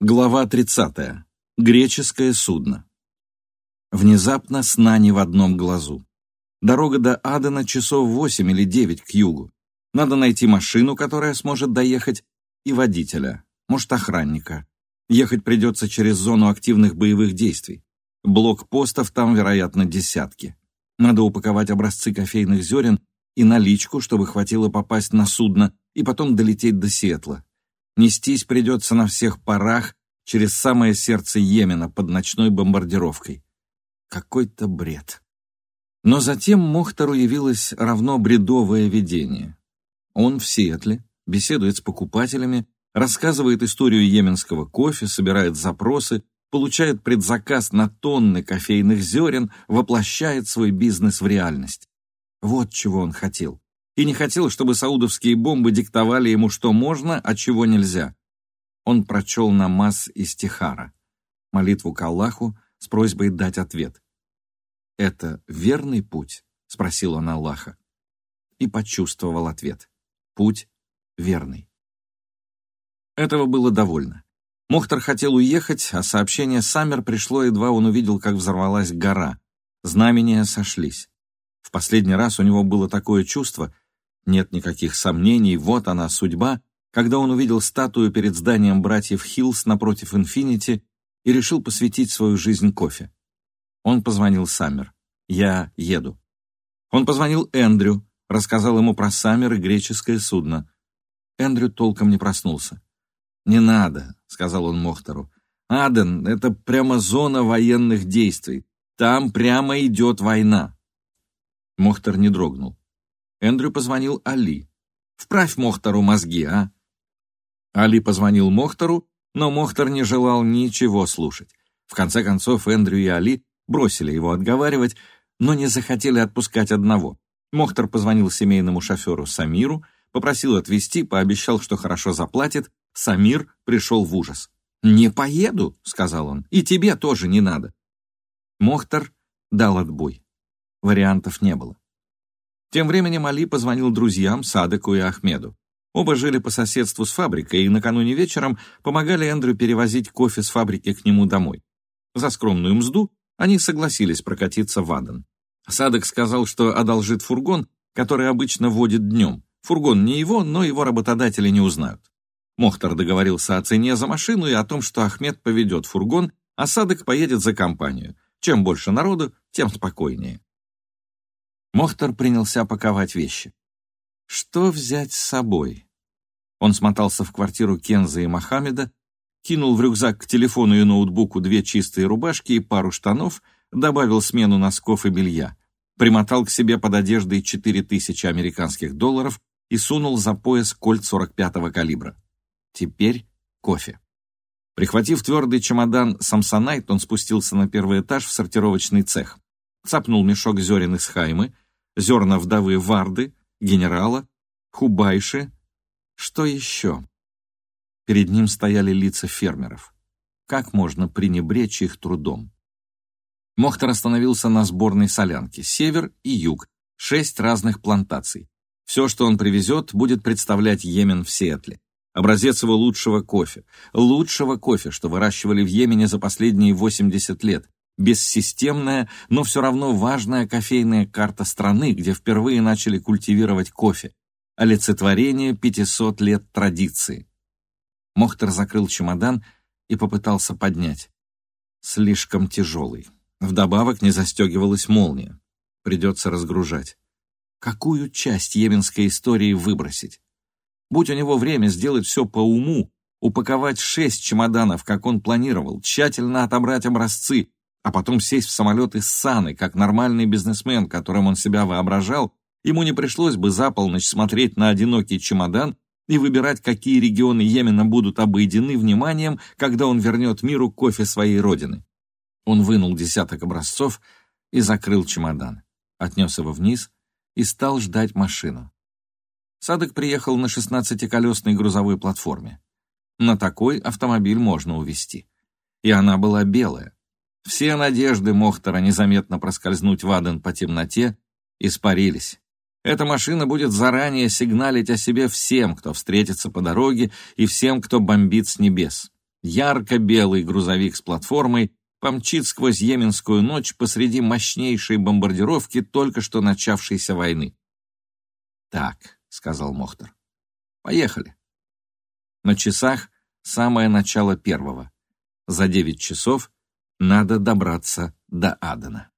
Глава 30. Греческое судно. Внезапно сна не в одном глазу. Дорога до Адена часов восемь или девять к югу. Надо найти машину, которая сможет доехать, и водителя, может, охранника. Ехать придется через зону активных боевых действий. Блокпостов там, вероятно, десятки. Надо упаковать образцы кофейных зерен и наличку, чтобы хватило попасть на судно, и потом долететь до Сиэтла. Нестись придется на всех парах через самое сердце Йемена под ночной бомбардировкой. Какой-то бред. Но затем Мохтору явилось равно бредовое видение. Он в Сиэтле, беседует с покупателями, рассказывает историю йеменского кофе, собирает запросы, получает предзаказ на тонны кофейных зерен, воплощает свой бизнес в реальность. Вот чего он хотел и не хотел, чтобы саудовские бомбы диктовали ему, что можно, а чего нельзя. Он прочел намаз из Тихара, молитву к Аллаху с просьбой дать ответ. «Это верный путь?» — спросил он Аллаха. И почувствовал ответ. Путь верный. Этого было довольно. Мохтар хотел уехать, а сообщение Саммер пришло, едва он увидел, как взорвалась гора. Знамения сошлись. В последний раз у него было такое чувство — нет никаких сомнений, вот она, судьба, когда он увидел статую перед зданием братьев Хиллс напротив Инфинити и решил посвятить свою жизнь кофе. Он позвонил Саммер. «Я еду». Он позвонил Эндрю, рассказал ему про Саммер и греческое судно. Эндрю толком не проснулся. «Не надо», — сказал он Мохтору. «Аден — это прямо зона военных действий. Там прямо идет война». Мохтар не дрогнул. Эндрю позвонил Али. «Вправь Мохтару мозги, а?» Али позвонил Мохтару, но Мохтар не желал ничего слушать. В конце концов, Эндрю и Али бросили его отговаривать, но не захотели отпускать одного. Мохтар позвонил семейному шоферу Самиру, попросил отвезти, пообещал, что хорошо заплатит. Самир пришел в ужас. «Не поеду», — сказал он, — «и тебе тоже не надо». Мохтар дал отбой. Вариантов не было. Тем временем Али позвонил друзьям Садыку и Ахмеду. Оба жили по соседству с фабрикой и накануне вечером помогали Эндрю перевозить кофе с фабрики к нему домой. За скромную мзду они согласились прокатиться в Аден. Садык сказал, что одолжит фургон, который обычно водит днем. Фургон не его, но его работодатели не узнают. Мохтар договорился о цене за машину и о том, что Ахмед поведет фургон, а Садык поедет за компанию. Чем больше народу, тем спокойнее. Мохтар принялся паковать вещи. Что взять с собой? Он смотался в квартиру Кенза и Мохаммеда, кинул в рюкзак к телефону и ноутбуку две чистые рубашки и пару штанов, добавил смену носков и белья, примотал к себе под одеждой 4000 американских долларов и сунул за пояс кольт 45-го калибра. Теперь кофе. Прихватив твердый чемодан «Самсонайт», он спустился на первый этаж в сортировочный цех, цапнул мешок зерен из хаймы, зерна вдовы Варды, генерала, Хубайши. Что еще? Перед ним стояли лица фермеров. Как можно пренебречь их трудом? Мохтар остановился на сборной солянке. Север и юг. Шесть разных плантаций. Все, что он привезет, будет представлять Йемен в Сиэтле. Образец его лучшего кофе. Лучшего кофе, что выращивали в Йемене за последние 80 лет бессистемная, но все равно важная кофейная карта страны, где впервые начали культивировать кофе, олицетворение 500 лет традиции. Мохтер закрыл чемодан и попытался поднять. Слишком тяжелый. Вдобавок не застегивалась молния. Придется разгружать. Какую часть йеменской истории выбросить? Будь у него время сделать все по уму, упаковать шесть чемоданов, как он планировал, тщательно отобрать образцы, а потом сесть в самолет из Саны, как нормальный бизнесмен, которым он себя воображал, ему не пришлось бы за полночь смотреть на одинокий чемодан и выбирать, какие регионы Йемена будут обойдены вниманием, когда он вернет миру кофе своей родины. Он вынул десяток образцов и закрыл чемодан, отнес его вниз и стал ждать машину. Садок приехал на шестнадцатиколесной грузовой платформе. На такой автомобиль можно увезти. И она была белая, все надежды Мохтара незаметно проскользнуть в Аден по темноте испарились. Эта машина будет заранее сигналить о себе всем, кто встретится по дороге, и всем, кто бомбит с небес. Ярко-белый грузовик с платформой помчит сквозь Йеменскую ночь посреди мощнейшей бомбардировки только что начавшейся войны. «Так», — сказал Мохтар, — «поехали». На часах самое начало первого. За девять часов надо добраться до Адена.